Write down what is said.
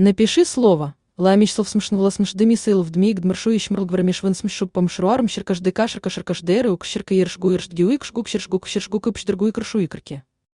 Напиши слово. Ламичслов смшнула смшдыми сейлов дмиг дмаршуищ мрлгврамиш венсмшуп помшруарм щеркашдыка шеркашеркашдеры укщерка ершгу ершдгюик шгук щершгук щершгук и пшдергуик.